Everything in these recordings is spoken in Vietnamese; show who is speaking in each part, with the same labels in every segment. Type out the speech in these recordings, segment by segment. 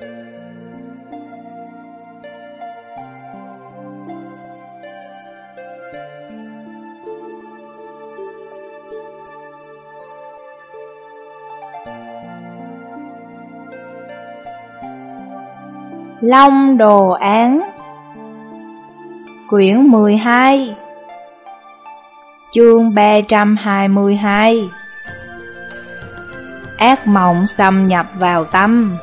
Speaker 1: Long Đồ Án Quyển 12 Chương 322 Ác mộng xâm nhập vào tâm.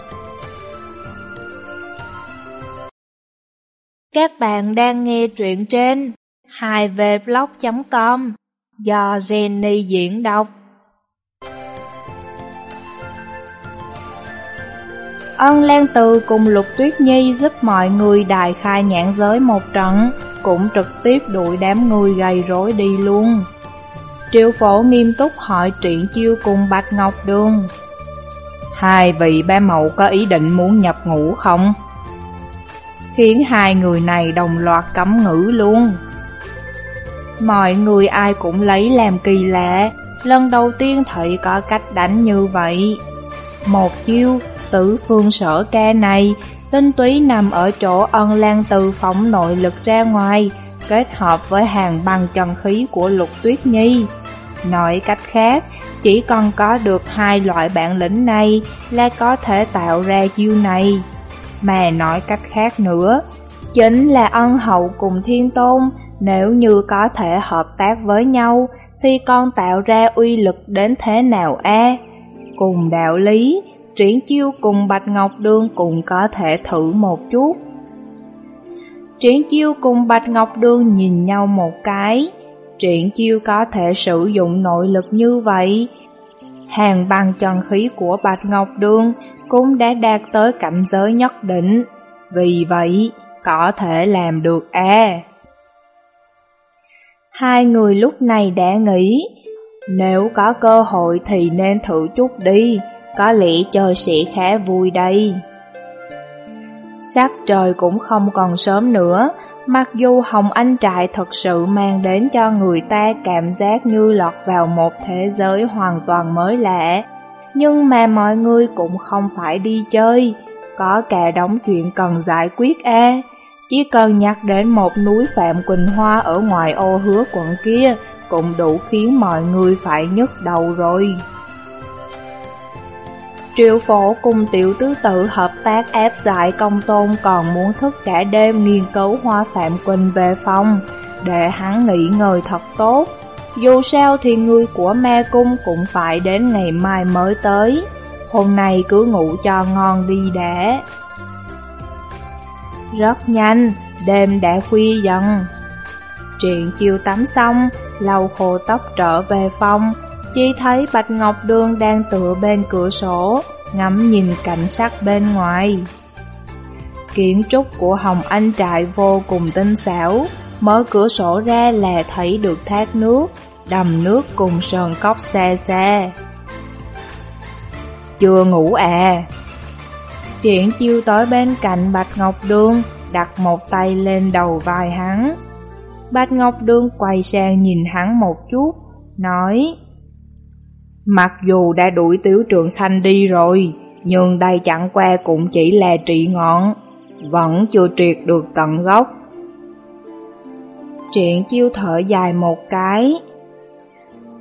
Speaker 1: Các bạn đang nghe truyện trên 2vblog.com do Jenny diễn đọc Ân Lan Từ cùng Lục Tuyết Nhi giúp mọi người đại khai nhãn giới một trận, cũng trực tiếp đuổi đám người gầy rối đi luôn. Triệu phổ nghiêm túc hỏi Triển Chiêu cùng Bạch Ngọc Đường. Hai vị ba mẫu có ý định muốn nhập ngũ không? Khiến hai người này đồng loạt cấm ngữ luôn. Mọi người ai cũng lấy làm kỳ lạ, lần đầu tiên thấy có cách đánh như vậy. Một chiêu Tử phương sở ca này, tinh túy nằm ở chỗ ân lan từ phóng nội lực ra ngoài, kết hợp với hàng băng chân khí của lục tuyết nhi. Nói cách khác, chỉ còn có được hai loại bản lĩnh này là có thể tạo ra chiêu này. Mà nói cách khác nữa, chính là ân hậu cùng thiên tôn, nếu như có thể hợp tác với nhau, thì con tạo ra uy lực đến thế nào a? Cùng đạo lý, Triển chiêu cùng Bạch Ngọc Đường cũng có thể thử một chút. Triển chiêu cùng Bạch Ngọc Đường nhìn nhau một cái. Triển chiêu có thể sử dụng nội lực như vậy. Hàng bằng chân khí của Bạch Ngọc Đường cũng đã đạt tới cảnh giới nhất định. Vì vậy, có thể làm được à. Hai người lúc này đã nghĩ, nếu có cơ hội thì nên thử chút đi có lẽ trời sẽ khá vui đây. Sắc trời cũng không còn sớm nữa, mặc dù Hồng Anh Trại thật sự mang đến cho người ta cảm giác như lọt vào một thế giới hoàn toàn mới lạ, nhưng mà mọi người cũng không phải đi chơi, có cả đống chuyện cần giải quyết a. Chỉ cần nhắc đến một núi Phạm Quỳnh Hoa ở ngoài ô hứa quận kia cũng đủ khiến mọi người phải nhức đầu rồi. Triệu phổ cùng tiểu tứ tự hợp tác ép giải công tôn còn muốn thức cả đêm nghiên cứu hoa phạm quỳnh về phòng, để hắn nghỉ ngơi thật tốt. Dù sao thì người của ma cung cũng phải đến ngày mai mới tới. Hôm nay cứ ngủ cho ngon đi đã. Rất nhanh, đêm đã khuya dần. Chuyện chiều tắm xong, lau khô tóc trở về phòng, chỉ thấy Bạch Ngọc Đường đang tựa bên cửa sổ, ngắm nhìn cảnh sắc bên ngoài. Kiến trúc của Hồng Anh trại vô cùng tinh xảo, mở cửa sổ ra là thấy được thác nước, đầm nước cùng sườn cốc xa xa. Chưa ngủ à? Triển chiêu tới bên cạnh Bạch Ngọc Đường, đặt một tay lên đầu vai hắn. Bạch Ngọc Đường quay sang nhìn hắn một chút, nói Mặc dù đã đuổi Tiểu Trường Khanh đi rồi, nhưng đây chẳng qua cũng chỉ là trị ngọn, vẫn chưa triệt được tận gốc. Chuyện chiêu thở dài một cái.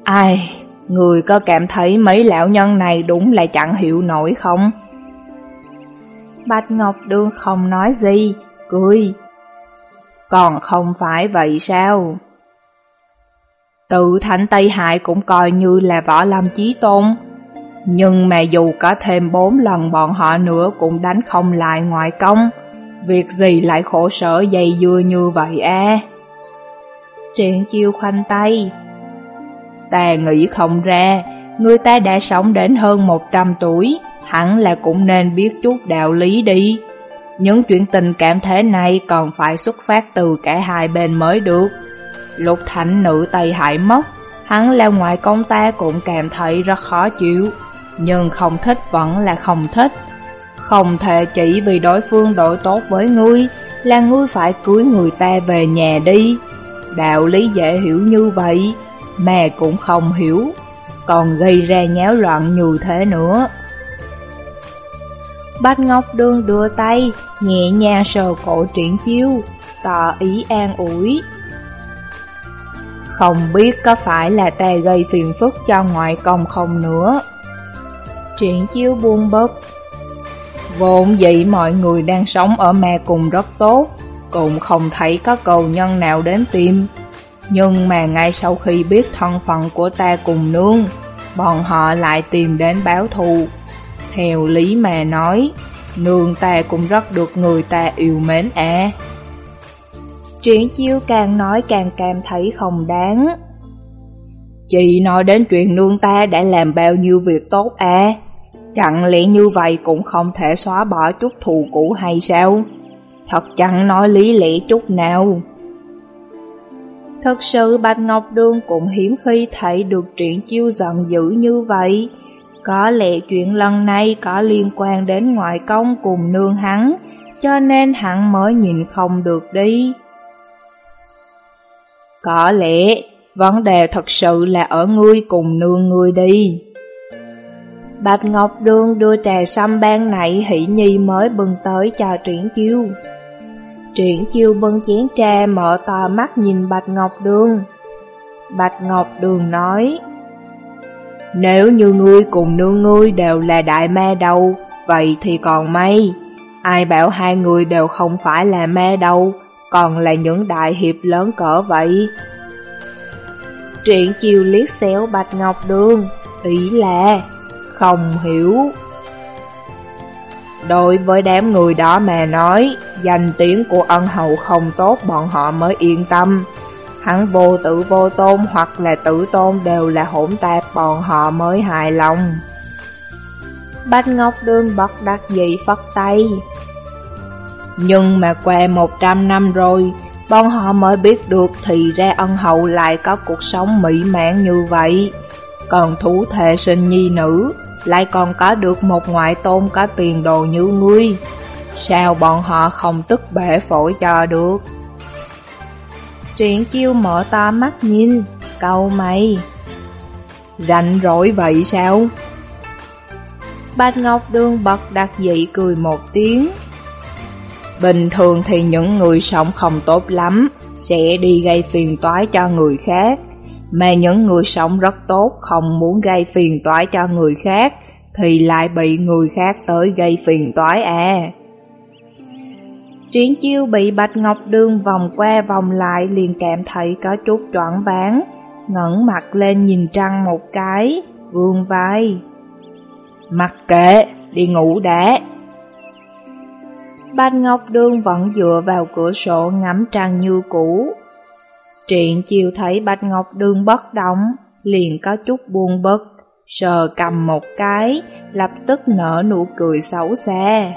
Speaker 1: Ai, người có cảm thấy mấy lão nhân này đúng là chẳng hiểu nổi không? Bạch Ngọc Đương không nói gì, cười. Còn không phải vậy sao? Tự Thánh Tây Hải cũng coi như là võ lâm chí tôn. Nhưng mà dù có thêm bốn lần bọn họ nữa cũng đánh không lại ngoại công. Việc gì lại khổ sở dày dưa như vậy à? Triển chiêu khoanh tay. Ta nghĩ không ra, người ta đã sống đến hơn 100 tuổi, hẳn là cũng nên biết chút đạo lý đi. Những chuyện tình cảm thế này còn phải xuất phát từ cả hai bên mới được. Lục thạnh nữ Tây Hải mất, hắn là ngoại công ta cũng cảm thấy rất khó chịu, nhưng không thích vẫn là không thích. Không thể chỉ vì đối phương đổi tốt với ngươi, là ngươi phải cưới người ta về nhà đi. Đạo lý dễ hiểu như vậy, mẹ cũng không hiểu, còn gây ra nháo loạn như thế nữa. Bạch Ngọc đương đưa tay, nhẹ nhàng sờ cổ triển chiêu, tỏ ý an ủi. Không biết có phải là ta gây phiền phức cho ngoại công không nữa. Triển chiêu buông bớt. Vốn dĩ mọi người đang sống ở mẹ cùng rất tốt, cũng không thấy có cầu nhân nào đến tìm. Nhưng mà ngay sau khi biết thân phận của ta cùng nương, bọn họ lại tìm đến báo thù. Theo lý mà nói, nương ta cũng rất được người ta yêu mến à. Triển chiêu càng nói càng cảm thấy không đáng. Chị nói đến chuyện nương ta đã làm bao nhiêu việc tốt à? Chẳng lẽ như vậy cũng không thể xóa bỏ chút thù cũ hay sao? Thật chẳng nói lý lẽ chút nào. Thật sự Bạch Ngọc đương cũng hiếm khi thấy được chuyện chiêu giận dữ như vậy. Có lẽ chuyện lần này có liên quan đến ngoại công cùng nương hắn, cho nên hắn mới nhìn không được đi. Có lẽ vấn đề thật sự là ở ngươi cùng nương ngươi đi. Bạch Ngọc đương đưa trà xăm ban nãy hỷ nhi mới bưng tới cho triển chiêu. Triển chiêu bưng chén trà mở to mắt nhìn Bạch Ngọc Đường. Bạch Ngọc Đường nói, Nếu như ngươi cùng nương ngươi đều là đại ma đầu, vậy thì còn may. Ai bảo hai người đều không phải là ma đầu, còn là những đại hiệp lớn cỡ vậy. Triển chiêu liếc xéo Bạch Ngọc Đường, ý là không hiểu. Đối với đám người đó mà nói, danh tiếng của ân hậu không tốt bọn họ mới yên tâm. Hắn vô tự vô tôn hoặc là tử tôn đều là hỗn tạp bọn họ mới hài lòng. Bách Ngọc đương bật đặc dị phất tay. Nhưng mà qua 100 năm rồi, bọn họ mới biết được thì ra ân hậu lại có cuộc sống mỹ mãn như vậy. Còn thú thể sinh nhi nữ, lại còn có được một ngoại tôn có tiền đồ như ngươi. Sao bọn họ không tức bể phổi cho được? Triển chiêu mở to mắt nhìn, câu mày. Rảnh rỗi vậy sao? Bạch Ngọc Đường bật đặc dị cười một tiếng. Bình thường thì những người sống không tốt lắm, sẽ đi gây phiền toái cho người khác. Mà những người sống rất tốt không muốn gây phiền toái cho người khác, thì lại bị người khác tới gây phiền toái à. Triển chiêu bị Bạch Ngọc Đường vòng qua vòng lại liền cảm thấy có chút choáng váng, ngẩng mặt lên nhìn trăng một cái, vương vai. Mặc kệ, đi ngủ đã. Bạch Ngọc Đường vẫn dựa vào cửa sổ ngắm trăng như cũ. Triện chiều thấy Bạch Ngọc Đường bất động, liền có chút buông bực, sờ cầm một cái, lập tức nở nụ cười xấu xa.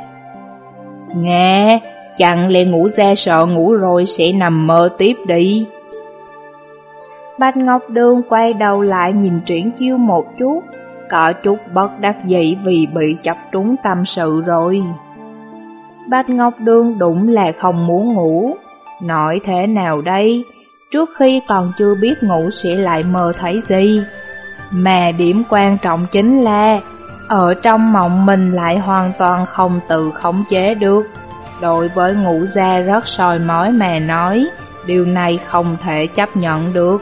Speaker 1: Nghe, chẳng lẽ ngủ ra sợ ngủ rồi sẽ nằm mơ tiếp đi. Bạch Ngọc Đường quay đầu lại nhìn Triển Chiêu một chút, có chút bất đắc dĩ vì bị chập trúng tâm sự rồi. Bạch Ngọc Đường đúng là không muốn ngủ, nói thế nào đây, trước khi còn chưa biết ngủ sẽ lại mơ thấy gì. Mà điểm quan trọng chính là, ở trong mộng mình lại hoàn toàn không tự khống chế được. Đối với ngủ ra rất soi mói mà nói, điều này không thể chấp nhận được.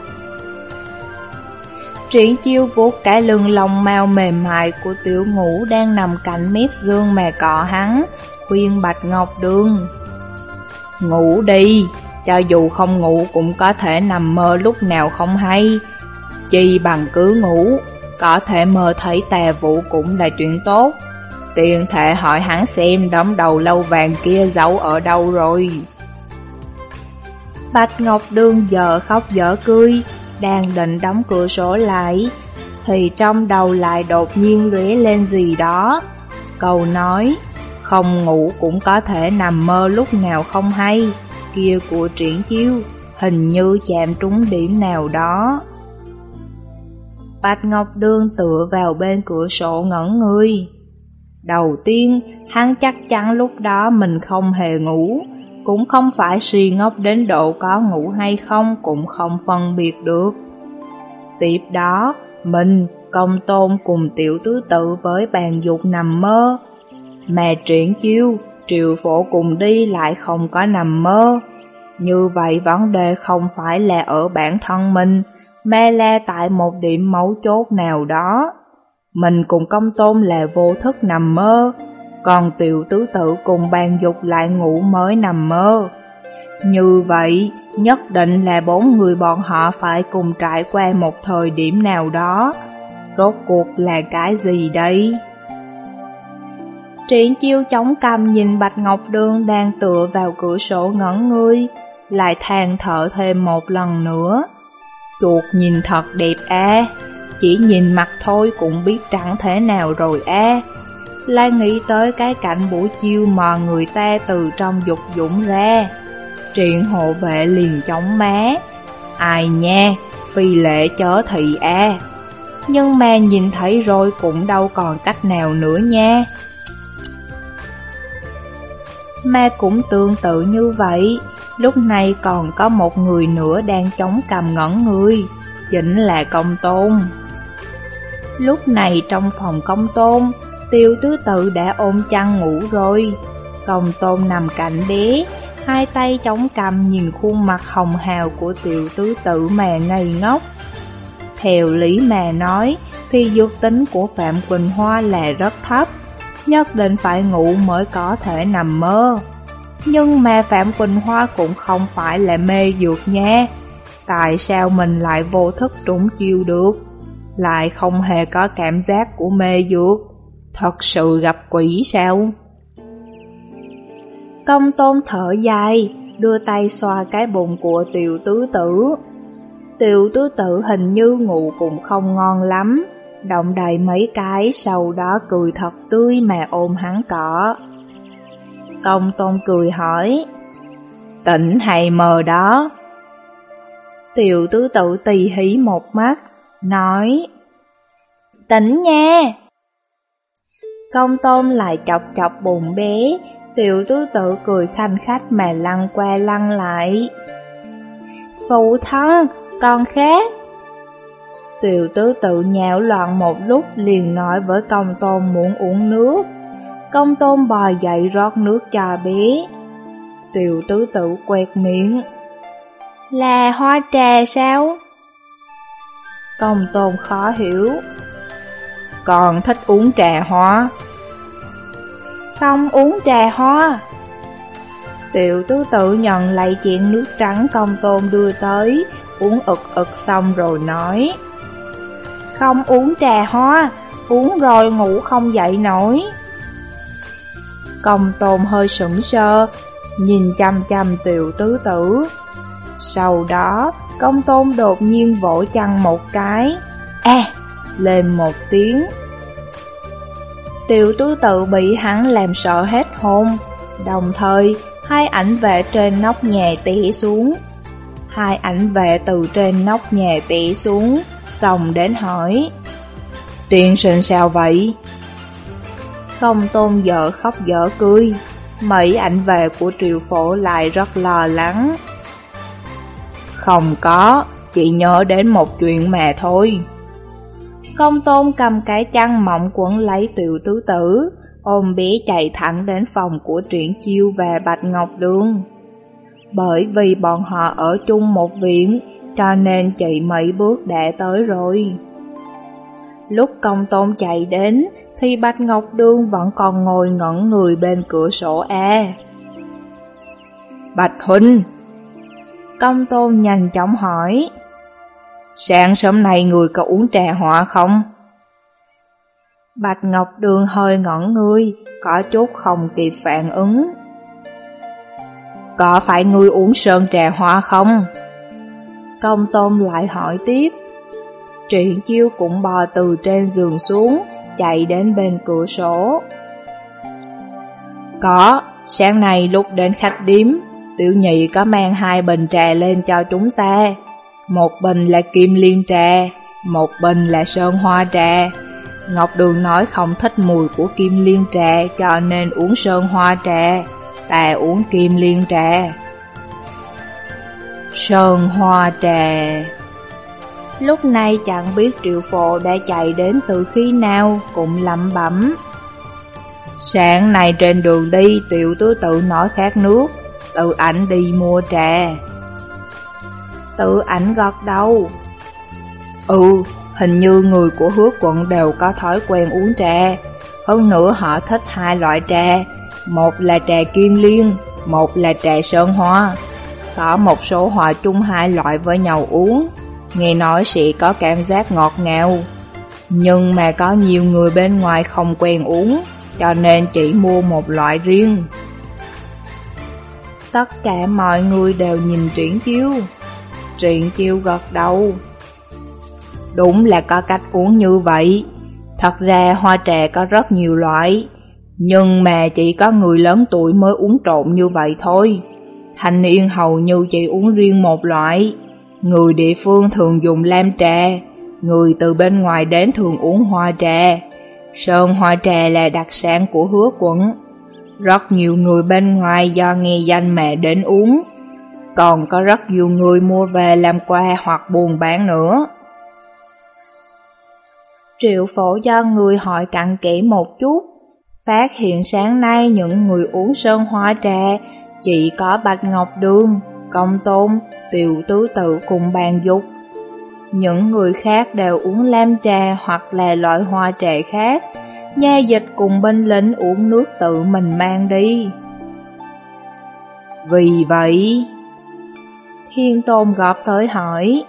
Speaker 1: Triển chiêu vuốt cái lưng lông mau mềm mại của tiểu ngủ đang nằm cạnh mép dương mà cọ hắn, khuyên Bạch Ngọc Đường. Ngủ đi, cho dù không ngủ cũng có thể nằm mơ lúc nào không hay. Chi bằng cứ ngủ, có thể mơ thấy tà vụ cũng là chuyện tốt. Tiền thể hỏi hắn xem đống đầu lâu vàng kia giấu ở đâu rồi. Bạch Ngọc đương giờ khóc dở cười, đang định đóng cửa sổ lại, thì trong đầu lại đột nhiên lóe lên gì đó. Câu nói, không ngủ cũng có thể nằm mơ lúc nào không hay, kia của triển chiêu, hình như chạm trúng điểm nào đó. Bạch Ngọc đương tựa vào bên cửa sổ ngẩn người. Đầu tiên, hắn chắc chắn lúc đó mình không hề ngủ, cũng không phải suy ngốc đến độ có ngủ hay không cũng không phân biệt được. Tiếp đó, mình, công tôn cùng tiểu tứ tự với bàn dục nằm mơ. Mẹ triển chiêu, triệu phổ cùng đi lại không có nằm mơ. Như vậy vấn đề không phải là ở bản thân mình, mà là tại một điểm mấu chốt nào đó. Mình cùng công tôn là vô thức nằm mơ, còn tiểu tứ tử cùng bàn dục lại ngủ mới nằm mơ. Như vậy, nhất định là bốn người bọn họ phải cùng trải qua một thời điểm nào đó. Rốt cuộc là cái gì đây? Triển chiêu chống cằm nhìn Bạch Ngọc đương đang tựa vào cửa sổ ngẩn ngươi, lại than thở thêm một lần nữa. Chuột nhìn thật đẹp a, chỉ nhìn mặt thôi cũng biết trắng thế nào rồi e. a. lai nghĩ tới cái cảnh buổi chiêu mà người ta từ trong dục dũng ra. Triện hộ vệ liền chống má. Ai nha, phi lệ chớ thị a. Nhưng mà nhìn thấy rồi cũng đâu còn cách nào nữa nha. Ma cũng tương tự như vậy, lúc này còn có một người nữa đang chống cầm ngẩn người, chính là công tôn. Lúc này trong phòng công tôn, tiêu tứ tự đã ôm chăn ngủ rồi. Công tôn nằm cạnh bé, hai tay chống cầm nhìn khuôn mặt hồng hào của tiểu tứ tự mà ngây ngốc. Theo lý mà nói, thì dục tính của Phạm Quỳnh Hoa là rất thấp, nhất định phải ngủ mới có thể nằm mơ. Nhưng mà Phạm Quỳnh Hoa cũng không phải là mê dược nha. Tại sao mình lại vô thức trúng chiêu được? Lại không hề có cảm giác của mê dược. Thật sự gặp quỷ sao? Công tôn thở dài, đưa tay xoa cái bụng của tiểu tứ tử. Tiểu tứ tử hình như ngủ cũng không ngon lắm, động đầy mấy cái sau đó cười thật tươi mà ôm hắn cỏ. Công tôn cười hỏi, tỉnh hay mờ đó? Tiểu tứ tự tì hí một mắt, nói, tỉnh nha. Công tôn lại chọc chọc bụng bé, tiểu tứ tự cười khanh khách mà lăn qua lăn lại. Phụ thân, con khác. Tiểu tứ tự nhạo loạn một lúc liền nói với công tôn muốn uống nước. Công tôn bò dậy rót nước cho bé. Tiểu tứ tự quẹt miệng. Là hoa trà sao? Công tôn khó hiểu. Còn thích uống trà hoa. Không uống trà hoa. Tiểu tứ tự nhận lấy chén nước trắng công tôn đưa tới, uống ực ực xong rồi nói. Không uống trà hoa, uống rồi ngủ không dậy nổi. Công tôn hơi sững sơ, nhìn chăm chăm tiểu tứ tử. Sau đó, công tôn đột nhiên vỗ chăn một cái, a lên một tiếng. Tiểu tứ tự bị hắn làm sợ hết hồn, đồng thời hai ảnh vệ trên nóc nhà tỉ xuống. Hai ảnh vệ từ trên nóc nhà tỉ xuống, xong đến hỏi. Tiên sinh sao vậy? Công tôn vợ khóc dở cười, mấy ảnh về của triều phổ lại rất lo lắng. Không có, chỉ nhớ đến một chuyện mà thôi. Công tôn cầm cái chăn mỏng quấn lấy tiểu tứ tử, ôm bé chạy thẳng đến phòng của Triển Chiêu và Bạch Ngọc Đường. Bởi vì bọn họ ở chung một viện, cho nên chị mấy bước đã tới rồi. Lúc công tôn chạy đến, thì Bạch Ngọc Đường vẫn còn ngồi ngẩn người bên cửa sổ A. Bạch Huynh! Công tôn nhanh chóng hỏi. Sáng sớm nay người có uống trà họa không? Bạch Ngọc Đường hơi ngẩn người, có chút không kịp phản ứng. Có phải ngươi uống sơn trà hoa không? Công tôn lại hỏi tiếp. Truyện chiêu cũng bò từ trên giường xuống, chạy đến bên cửa sổ. Có, sáng nay lúc đến khách điếm, tiểu nhị có mang hai bình trà lên cho chúng ta. Một bình là kim liên trà, một bình là sơn hoa trà. Ngọc Đường nói không thích mùi của kim liên trà cho nên uống sơn hoa trà, ta uống kim liên trà. Sơn hoa trà Lúc này chẳng biết triệu phổ đã chạy đến từ khi nào cũng lẩm bẩm. Sáng nay trên đường đi, tiểu tứ tự nói khát nước, tự ảnh đi mua trà. Tự ảnh gật đầu. Ừ, hình như người của hứa quận đều có thói quen uống trà. Hơn nữa họ thích hai loại trà, một là trà kim liên, một là trà sơn hoa. Có một số họ chung hai loại với nhau uống, nghe nói sẽ có cảm giác ngọt ngào. Nhưng mà có nhiều người bên ngoài không quen uống, cho nên chỉ mua một loại riêng. Tất cả mọi người đều nhìn triển chiêu. Triển chiêu gật đầu. Đúng là có cách uống như vậy. Thật ra hoa trà có rất nhiều loại, nhưng mà chỉ có người lớn tuổi mới uống trộn như vậy thôi. Thanh niên hầu như chỉ uống riêng một loại. Người địa phương thường dùng lam trà, người từ bên ngoài đến thường uống hoa trà. Sơn hoa trà là đặc sản của hứa quận. Rất nhiều người bên ngoài do nghe danh mẹ đến uống. Còn có rất nhiều người mua về làm quà hoặc buồn bán nữa. Triệu phổ do người hỏi cặn kỹ một chút, phát hiện sáng nay những người uống sơn hoa trà chỉ có Bạch Ngọc Đường, Công Tôn, Tiểu Tứ Tự cùng bàn dục. Những người khác đều uống lam trà hoặc là loại hoa trà khác, nha dịch cùng binh lính uống nước tự mình mang đi. Vì vậy, Thiên Tôn gọt tới hỏi,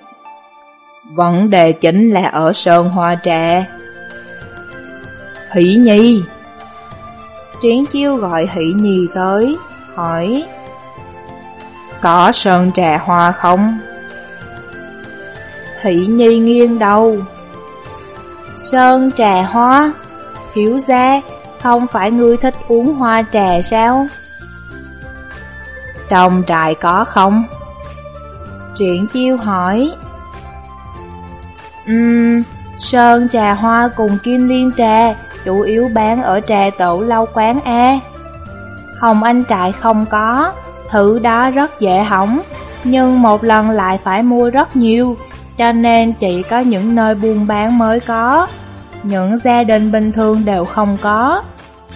Speaker 1: Vấn đề chính là ở Sơn Hoa Trà. Hỷ Nhi Triển chiêu gọi Hỷ Nhi tới, hỏi có Sơn Trà Hoa không? Hỷ Nhi nghiêng đầu Sơn Trà Hoa Thiếu gia, không phải ngươi thích uống hoa trà sao? Trong trại có không? Triển chiêu hỏi Ừm, sơn trà hoa cùng kim liên trà chủ yếu bán ở trà tổ lâu quán A. Hồng Anh trại không có, thử đó rất dễ hỏng, nhưng một lần lại phải mua rất nhiều, cho nên chỉ có những nơi buôn bán mới có. Những gia đình bình thường đều không có.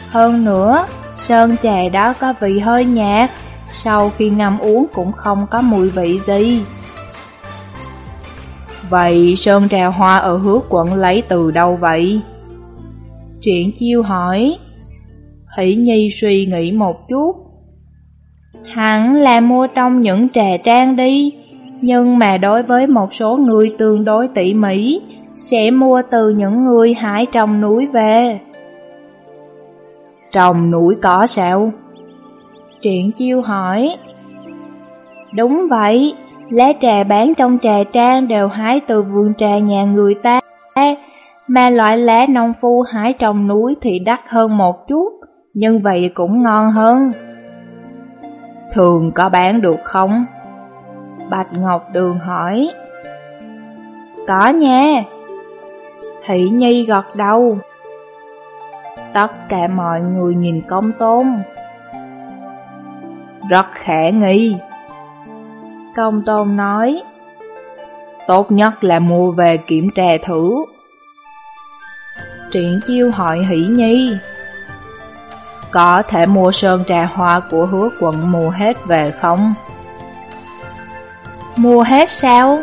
Speaker 1: Hơn nữa, sơn trà đó có vị hơi nhạt, sau khi ngâm uống cũng không có mùi vị gì. Vậy sơn trà hoa ở hứa quận lấy từ đâu vậy? Triển chiêu hỏi. Hỷ Nhi suy nghĩ một chút. Hẳn là mua trong những trà trang đi, nhưng mà đối với một số người tương đối tỉ mỉ, sẽ mua từ những người hái trong núi về. Trong núi có sao? Triển chiêu hỏi. Đúng vậy, lá trà bán trong trà trang đều hái từ vườn trà nhà người ta, mà loại lá nông phu hái trong núi thì đắt hơn một chút, nhưng vậy cũng ngon hơn. Thường có bán được không? Bạch Ngọc Đường hỏi. Có nha. Hỷ Nhi gật đầu. Tất cả mọi người nhìn công tôn. Rất khả nghi. Công tôn nói. Tốt nhất là mua về kiểm tra thử. Triển chiêu hỏi Hỷ Nhi. Có thể mua sơn trà hoa của hứa quận mua hết về không? Mua hết sao?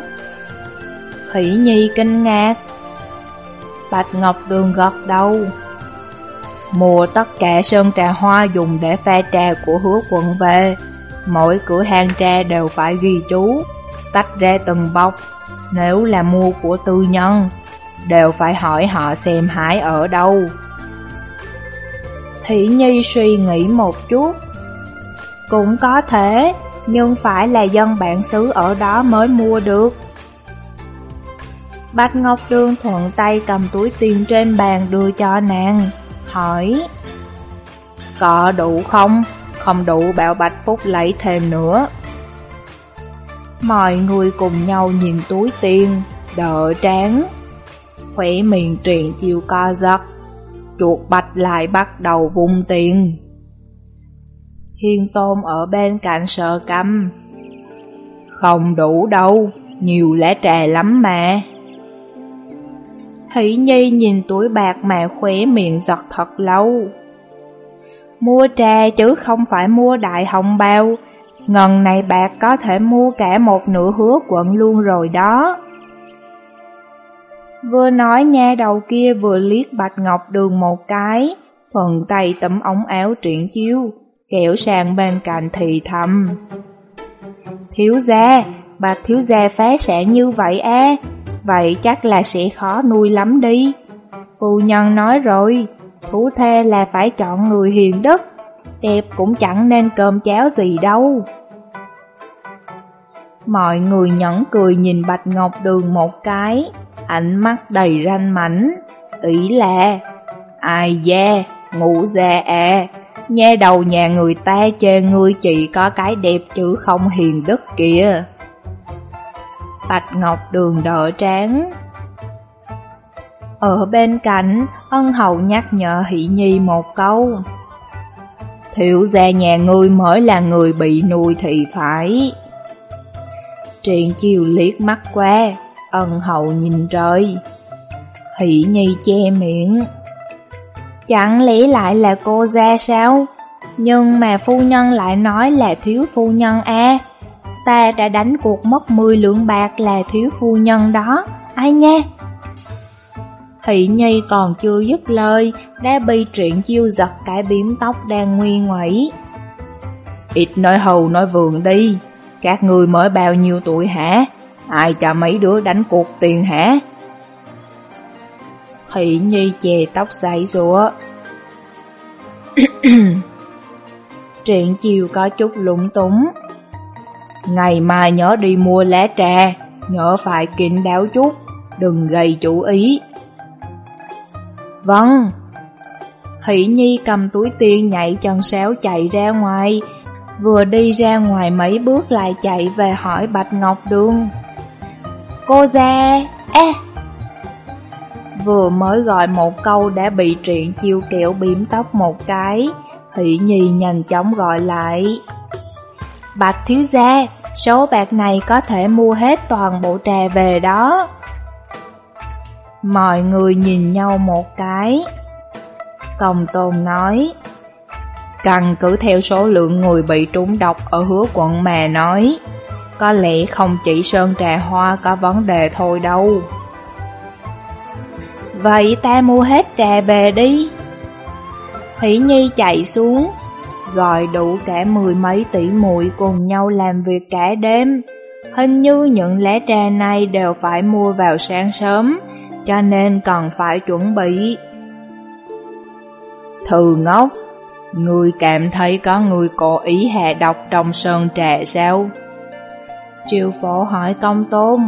Speaker 1: Hỷ Nhi kinh ngạc. Bạch Ngọc Đường gật đầu. Mua tất cả sơn trà hoa dùng để pha trà của hứa quận về. Mỗi cửa hàng trà đều phải ghi chú, tách ra từng bọc. Nếu là mua của tư nhân, đều phải hỏi họ xem hái ở đâu. Hỷ Nhi suy nghĩ một chút. Cũng có thể, nhưng phải là dân bản xứ ở đó mới mua được. Bạch Ngọc Đường thuận tay cầm túi tiền trên bàn đưa cho nàng, hỏi Có đủ không? Không đủ bảo Bạch Phúc lấy thêm nữa. Mọi người cùng nhau nhìn túi tiền, đỡ tráng. Khỏe miệng truyền chiều co giật, chuột bạch lại bắt đầu vung tiền. Thiên Tôn ở bên cạnh sợ cầm. Không đủ đâu, nhiều lẽ trà lắm mà. Hỷ Nhi nhìn túi bạc mà khóe miệng giật thật lâu. mua trà chứ không phải mua đại hồng bao. Ngần này bạc có thể mua cả một nửa hứa quận luôn rồi đó. Vừa nói nha đầu kia vừa liếc Bạch Ngọc Đường một cái, phần tay tấm ống áo triển chiêu, kéo sang bên cạnh thì thầm. Thiếu gia, bạch thiếu gia phá sản như vậy á, vậy chắc là sẽ khó nuôi lắm đi. Phu nhân nói rồi, thú thê là phải chọn người hiền đức, đẹp cũng chẳng nên cơm cháo gì đâu. Mọi người nhẫn cười nhìn Bạch Ngọc Đường một cái, ánh mắt đầy ranh mảnh, ý là Ai da, ngủ già à, nghe đầu nhà người ta chê ngươi chỉ có cái đẹp chứ không hiền đức kìa. Bạch Ngọc Đường đỡ tráng. Ở bên cạnh, ân hậu nhắc nhở Hỷ Nhi một câu. Thiệu gia nhà ngươi mới là người bị nuôi thì phải. Triện chiều liếc mắt qua, ân hậu nhìn trời. Hỷ Nhi che miệng. Chẳng lẽ lại là cô gia sao? Nhưng mà phu nhân lại nói là thiếu phu nhân a Ta đã đánh cuộc mất 10 lượng bạc là thiếu phu nhân đó, ai nha? Thị Nhi còn chưa dứt lời, đã bị truyện chiêu giật cái biếm tóc đang nguy ngoẩy. Ít nói hầu nói vườn đi, các người mới bao nhiêu tuổi hả? Ai cho mấy đứa đánh cuộc tiền hả? Thị Nhi chè tóc giấy rủa. Triển chiều có chút lúng túng. Ngày mai nhớ đi mua lá trà, nhớ phải kín đáo chút, đừng gây chủ ý. Vâng. Hỷ Nhi cầm túi tiền nhảy chân sáo chạy ra ngoài, vừa đi ra ngoài mấy bước lại chạy về hỏi Bạch Ngọc Đường. Cô ra, e Vừa mới gọi một câu đã bị truyện chiêu kẹo biếm tóc một cái, thị Nhi nhanh chóng gọi lại. Bạch thiếu gia, số bạc này có thể mua hết toàn bộ trà về đó. Mọi người nhìn nhau một cái. Công Tôn nói, cần cứ theo số lượng người bị trúng độc ở hứa quận mà nói, có lẽ không chỉ sơn trà hoa có vấn đề thôi đâu. Vậy ta mua hết trà về đi. Thủy Nhi chạy xuống, gọi đủ cả mười mấy tỷ muội cùng nhau làm việc cả đêm. Hình như những lá trà này đều phải mua vào sáng sớm, cho nên cần phải chuẩn bị. Thư ngốc, người cảm thấy có người cố ý hạ độc trong sơn trà sao? Triệu phổ hỏi công tôn.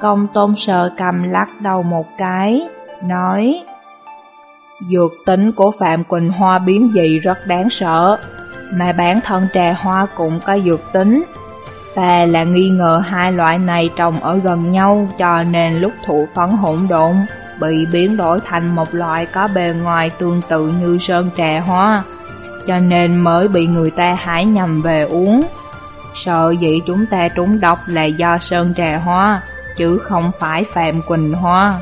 Speaker 1: Công tôn sợ cầm lắc đầu một cái, nói Dược tính của Phạm Quỳnh Hoa biến dị rất đáng sợ, mà bản thân trà hoa cũng có dược tính. Ta là nghi ngờ hai loại này trồng ở gần nhau cho nên lúc thụ phấn hỗn độn bị biến đổi thành một loại có bề ngoài tương tự như sơn trà hoa, cho nên mới bị người ta hái nhầm về uống. Sợ dĩ chúng ta trúng độc là do sơn trà hoa, chứ không phải Phạm Quỳnh Hoa.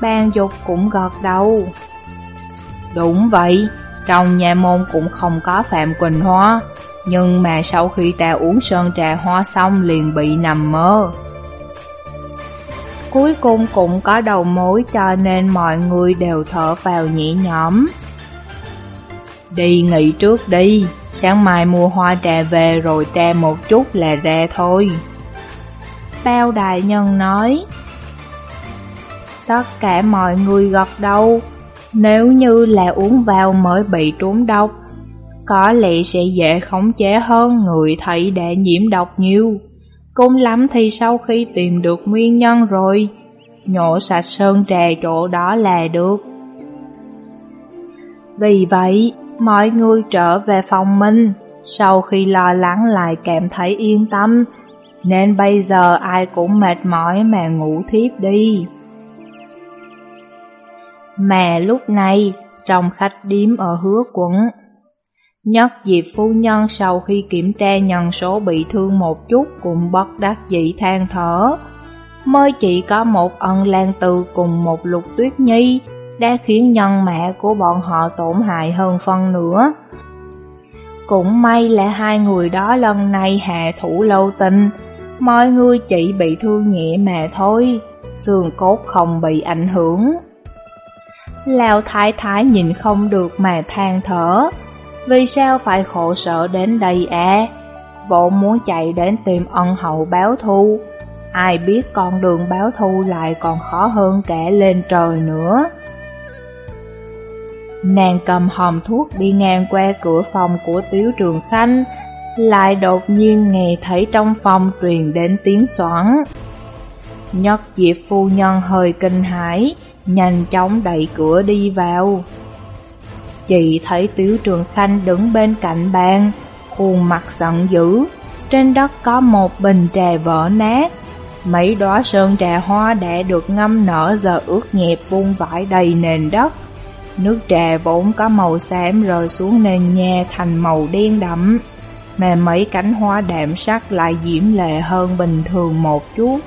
Speaker 1: Ban dục cũng gật đầu. Đúng vậy, trong nhà môn cũng không có Phạm Quỳnh Hoa, nhưng mà sau khi ta uống sơn trà hoa xong liền bị nằm mơ. Cuối cùng cũng có đầu mối cho nên mọi người đều thở vào nhẹ nhõm. Đi nghỉ trước đi, sáng mai mua hoa trà về rồi tra một chút là ra thôi. Bao đại nhân nói, Tất cả mọi người gật đầu, nếu như là uống vào mới bị trúng độc, có lẽ sẽ dễ khống chế hơn người thầy đã nhiễm độc nhiều. Cũng lắm thì sau khi tìm được nguyên nhân rồi, nhổ sạch sơn trà chỗ đó là được. Vì vậy, mọi người trở về phòng mình, sau khi lo lắng lại cảm thấy yên tâm, nên bây giờ ai cũng mệt mỏi mà ngủ thiếp đi. Mà lúc này, trong khách điếm ở hứa quận, Nhất dịp phu nhân sau khi kiểm tra nhân số bị thương một chút cũng bất đắc dĩ than thở. Mới chỉ có một ân lan từ cùng một lục tuyết nhi, đã khiến nhân mẹ của bọn họ tổn hại hơn phân nữa. Cũng may là hai người đó lần này hạ thủ lâu tình, mọi người chỉ bị thương nhẹ mà thôi, xương cốt không bị ảnh hưởng. Lão thái thái nhìn không được mà than thở, vì sao phải khổ sở đến đây à? Bộ muốn chạy đến tìm ân hậu báo thù, ai biết con đường báo thù lại còn khó hơn cả lên trời nữa. Nàng cầm hòm thuốc đi ngang qua cửa phòng của Tiếu Trường Khanh, lại đột nhiên nghe thấy trong phòng truyền đến tiếng xoắn. Nhất Diệp phu nhân hơi kinh hãi, nhanh chóng đẩy cửa đi vào. Chị thấy Tiếu Trường Khanh đứng bên cạnh bàn, khuôn mặt giận dữ, trên đất có một bình trà vỡ nát, mấy đóa sơn trà hoa đã được ngâm nở giờ ướt nhẹp vung vãi đầy nền đất. Nước trà vốn có màu xám rơi xuống nền nhà thành màu đen đậm, mà mấy cánh hoa đạm sắc lại diễm lệ hơn bình thường một chút.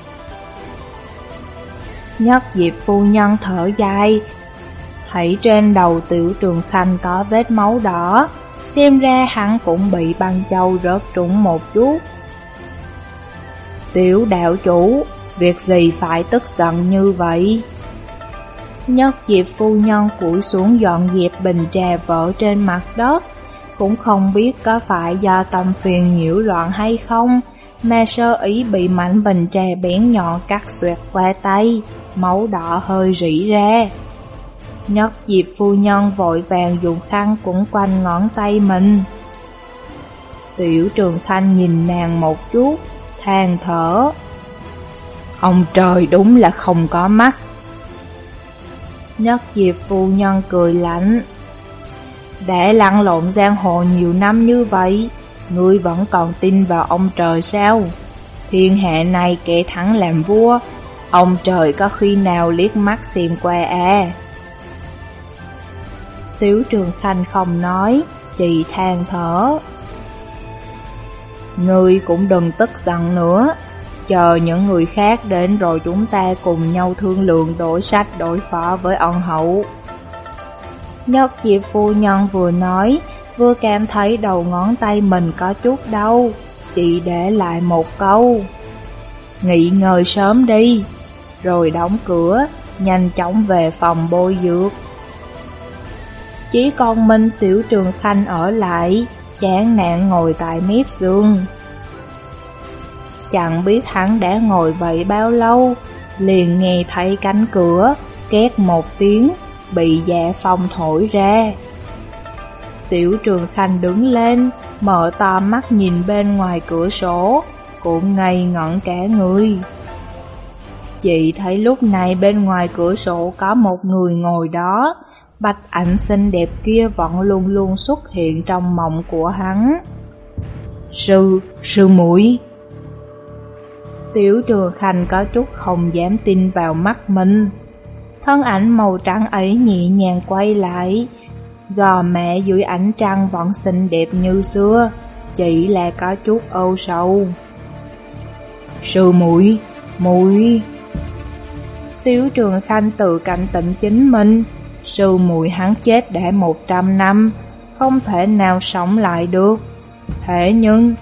Speaker 1: Nhất dịp phu nhân thở dài, thấy trên đầu tiểu trường khanh có vết máu đỏ, xem ra hắn cũng bị băng châu rớt trúng một chút. Tiểu đạo chủ, việc gì phải tức giận như vậy? Nhất dịp phu nhân cúi xuống dọn dẹp bình trà vỡ trên mặt đất, cũng không biết có phải do tâm phiền nhiễu loạn hay không, mà sơ ý bị mảnh bình trà bén nhọn cắt xoẹt qua tay, máu đỏ hơi rỉ ra. Nhất dịp phu nhân vội vàng dùng khăn cũng quanh ngón tay mình. Tiểu trường thanh nhìn nàng một chút, than thở. Ông trời đúng là không có mắt. Nhất dịp phu nhân cười lạnh. để lăn lộn giang hồ nhiều năm như vậy, ngươi vẫn còn tin vào ông trời sao? Thiên hạ này kẻ thắng làm vua, ông trời có khi nào liếc mắt xem qua à? Tiếu Trường Khanh không nói, chỉ than thở. Ngươi cũng đừng tức giận nữa, chờ những người khác đến rồi chúng ta cùng nhau thương lượng đổi sách đổi phó với ân hậu. Nhất Diệp phu nhân vừa nói, vừa cảm thấy đầu ngón tay mình có chút đau, chỉ để lại một câu. Nghỉ ngơi sớm đi, rồi đóng cửa, nhanh chóng về phòng bôi dược. Chỉ còn Minh Tiểu Trường Khanh ở lại, chán nạn ngồi tại mép giường. Chẳng biết hắn đã ngồi vậy bao lâu, liền nghe thấy cánh cửa, két một tiếng, bị dạ phong thổi ra. Tiểu Trường Khanh đứng lên, mở to mắt nhìn bên ngoài cửa sổ, cũng ngây ngẩn cả người. Chị thấy lúc này bên ngoài cửa sổ có một người ngồi đó, bạch ảnh xinh đẹp kia vẫn luôn luôn xuất hiện trong mộng của hắn. Sư, sư mũi. Tiểu trường khanh có chút không dám tin vào mắt mình. Thân ảnh màu trắng ấy nhẹ nhàng quay lại, gò mẹ dưới ánh trăng vẫn xinh đẹp như xưa, chỉ là có chút âu sầu. Sư mũi, mũi. Tiểu trường khanh tự cảnh tỉnh chính mình, sư mũi hắn chết đã một trăm năm, không thể nào sống lại được. Thế nhưng,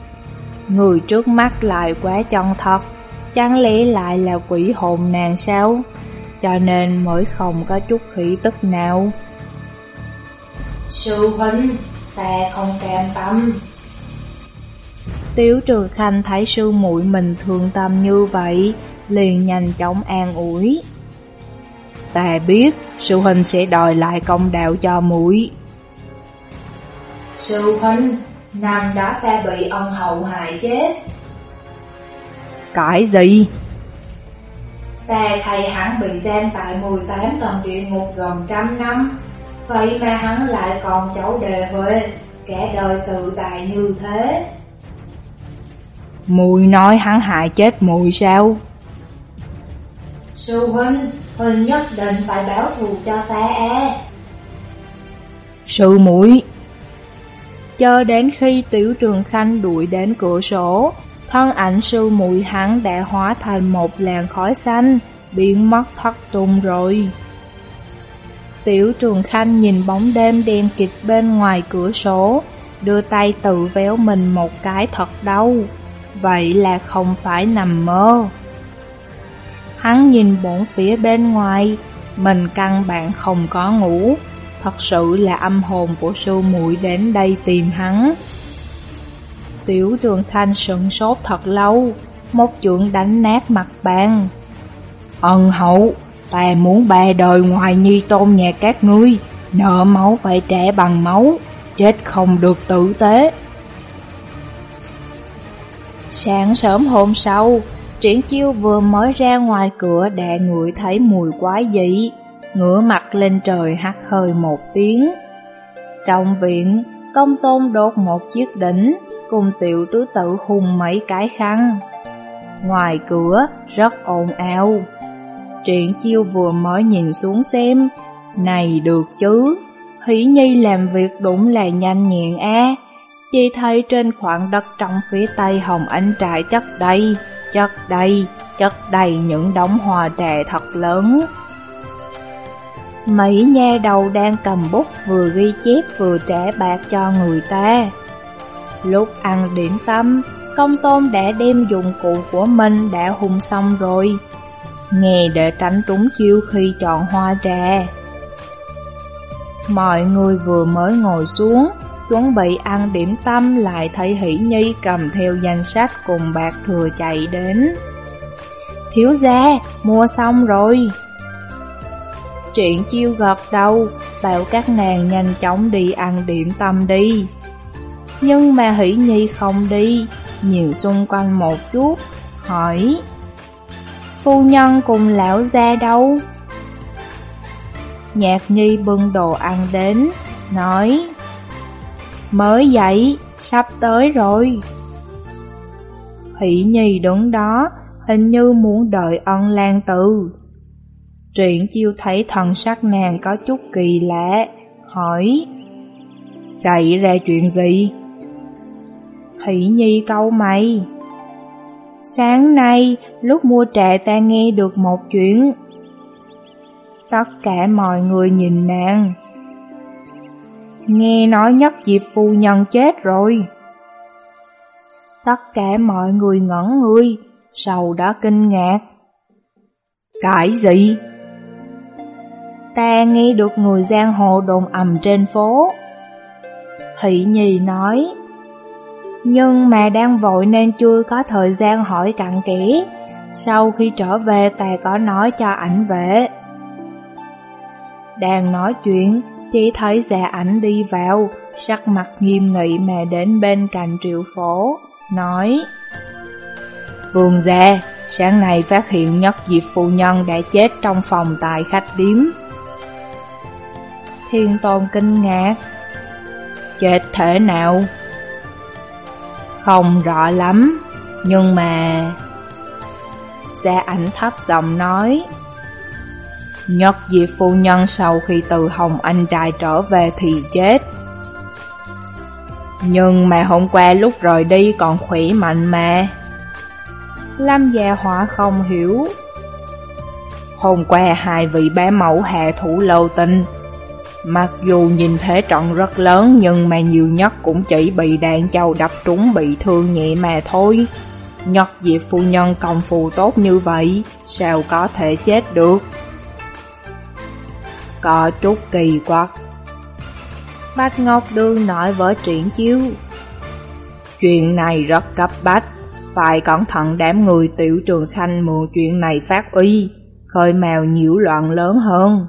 Speaker 1: người trước mắt lại quá chân thật, chẳng lẽ lại là quỷ hồn nàng sao? Cho nên mới không có chút khí tức nào. Sư huynh, ta không cam tâm. Tiếu Trường Khanh thấy sư muội mình thương tâm như vậy, liền nhanh chóng an ủi. Ta biết sư huynh sẽ đòi lại công đạo cho mũi. Sư huynh, năm đó ta bị ông hậu hại chết. Cái gì? Ta thầy hắn bị giam tại 18 tầng địa ngục gần trăm năm, vậy mà hắn lại còn cháu đề huệ, kẻ đời tự tại như thế. Mùi nói hắn hại chết mùi sao? Sư huynh, huynh nhất định phải báo thù cho ta à. Sư muội Chờ đến khi tiểu trường khanh đuổi đến cửa sổ, thân ảnh sư muội hắn đã hóa thành một làn khói xanh, biến mất thất tung rồi. Tiểu Trường Khanh nhìn bóng đêm đen kịt bên ngoài cửa sổ, đưa tay tự véo mình một cái thật đau. Vậy là không phải nằm mơ. Hắn nhìn bốn phía bên ngoài, mình căn bản không có ngủ, thật sự là âm hồn của sư muội đến đây tìm hắn. Tiểu đường thanh sững sốt thật lâu, một chưởng đánh nát mặt bàn. Ân hậu, ta muốn ba đời ngoài nhi tôn nhà các ngươi, nợ máu phải trả bằng máu, chết không được tử tế. Sáng sớm hôm sau, triển chiêu vừa mới ra ngoài cửa đã ngửi thấy mùi quái dị, ngửa mặt lên trời hắt hơi một tiếng. Trong viện, công tôn đốt một chiếc đỉnh, cùng tiểu tứ tự hùng mấy cái khăn. Ngoài cửa, rất ồn ào. Triển chiêu vừa mới nhìn xuống xem, này được chứ, Hỷ Nhi làm việc đúng là nhanh nhẹn a. Chỉ thấy trên khoảng đất trong phía tây Hồng Anh trại chất đầy, chất đầy, chất đầy những đống hòa trà thật lớn. Mấy nha đầu đang cầm bút vừa ghi chép vừa trả bạc cho người ta. Lúc ăn điểm tâm, công tôn đã đem dụng cụ của mình đã hùng xong rồi. Nghe để tránh trúng chiêu khi chọn hoa trà. Mọi người vừa mới ngồi xuống, chuẩn bị ăn điểm tâm lại thấy Hỷ Nhi cầm theo danh sách cùng bạc thừa chạy đến. Thiếu gia, mua xong rồi. Chuyện chiêu gật đầu, bảo các nàng nhanh chóng đi ăn điểm tâm đi. Nhưng mà Hỷ Nhi không đi, nhìn xung quanh một chút, hỏi Phu nhân cùng lão gia đâu? Nhạc Nhi bưng đồ ăn đến, nói Mới dậy, sắp tới rồi. Hỷ Nhi đứng đó, hình như muốn đợi ân lan từ. Triển chiêu thấy thần sắc nàng có chút kỳ lạ, hỏi Xảy ra chuyện gì? Thị Nhi câu mày. Sáng nay, lúc mua trà ta nghe được một chuyện. Tất cả mọi người nhìn nàng. Nghe nói nhất dịp phu nhân chết rồi. Tất cả mọi người ngẩn người Sầu đã kinh ngạc. Cái gì? Ta nghe được người giang hồ đồn ầm trên phố. Thị Nhi nói nhưng mà đang vội nên chưa có thời gian hỏi cặn kỹ Sau khi trở về Tài có nói cho ảnh về. đang nói chuyện, chỉ thấy dạ ảnh đi vào, sắc mặt nghiêm nghị mà đến bên cạnh triệu phổ, nói Vương gia, sáng nay phát hiện nhất diệp phu nhân đã chết trong phòng tại khách điếm. Thiên tôn kinh ngạc Chết thể nào? Không rõ lắm, nhưng mà... Gia ảnh thấp giọng nói Nhất Diệp phu nhân sau khi từ Hồng Anh trai trở về thì chết. Nhưng mà hôm qua lúc rời đi còn khỏe mạnh mà. Lâm gia hỏa không hiểu. Hôm qua hai vị bé mẫu hạ thủ lâu tinh. Mặc dù nhìn thế trận rất lớn nhưng mà nhiều nhất cũng chỉ bị đạn châu đập trúng bị thương nhẹ mà thôi. Nhất Diệp phu nhân công phu tốt như vậy, sao có thể chết được? có chút kỳ quặc. Bách Ngọc Đương nói với triển chiếu. Chuyện này rất cấp bách, phải cẩn thận đám người tiểu trường khanh mượn chuyện này phát uy, khơi mèo nhiễu loạn lớn hơn.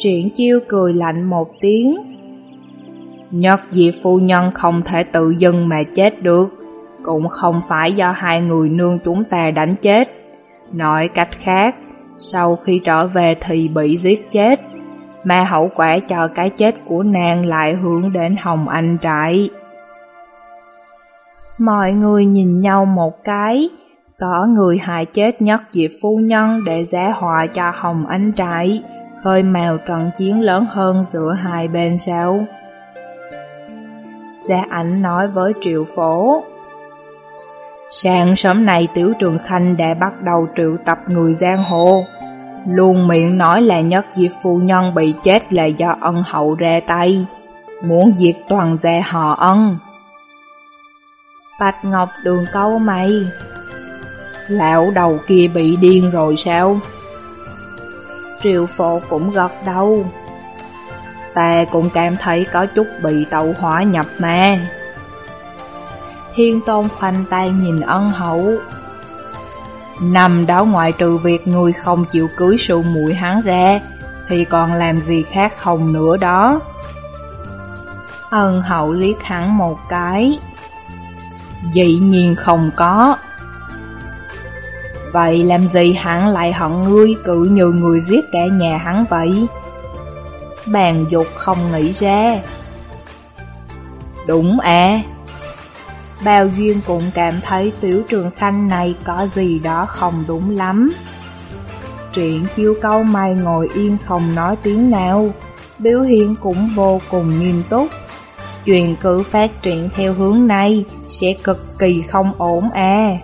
Speaker 1: Triển chiêu cười lạnh một tiếng. Nhất diệp phu nhân không thể tự dưng mà chết được, cũng không phải do hai người nương chúng ta đánh chết. Nói cách khác, sau khi trở về thì bị giết chết, mà hậu quả cho cái chết của nàng lại hướng đến Hồng Anh trại. Mọi người nhìn nhau một cái, có người hại chết nhất diệp phu nhân để giá họa cho Hồng Anh trại, khơi mèo trận chiến lớn hơn giữa hai bên sao. Gia ảnh nói với triệu phổ. Sáng sớm này Tiểu Trường Khanh đã bắt đầu triệu tập người giang hồ. Luôn miệng nói là nhất diệp phu nhân bị chết là do ân hậu ra tay, muốn diệt toàn gia họ ân. Bạch Ngọc Đường câu mày Lão đầu kia bị điên rồi sao? Triệu phổ cũng gật đầu. Ta cũng cảm thấy có chút bị tàu hỏa nhập mà Thiên Tôn khoanh tay nhìn ân hậu. Năm đó ngoại trừ việc người không chịu cưới sụ muội hắn ra, Thì còn làm gì khác không nữa đó? Ân hậu liếc hắn một cái. Dĩ nhiên không có. Vậy làm gì hắn lại hận ngươi, cự như người giết cả nhà hắn vậy? Bàn dục không nghĩ ra. Đúng à Bao Duyên cũng cảm thấy tiểu trường khanh này có gì đó không đúng lắm. Triển chiêu câu mày ngồi yên không nói tiếng nào. Biểu hiện cũng vô cùng nghiêm túc. Chuyện cứ phát triển theo hướng này sẽ cực kỳ không ổn à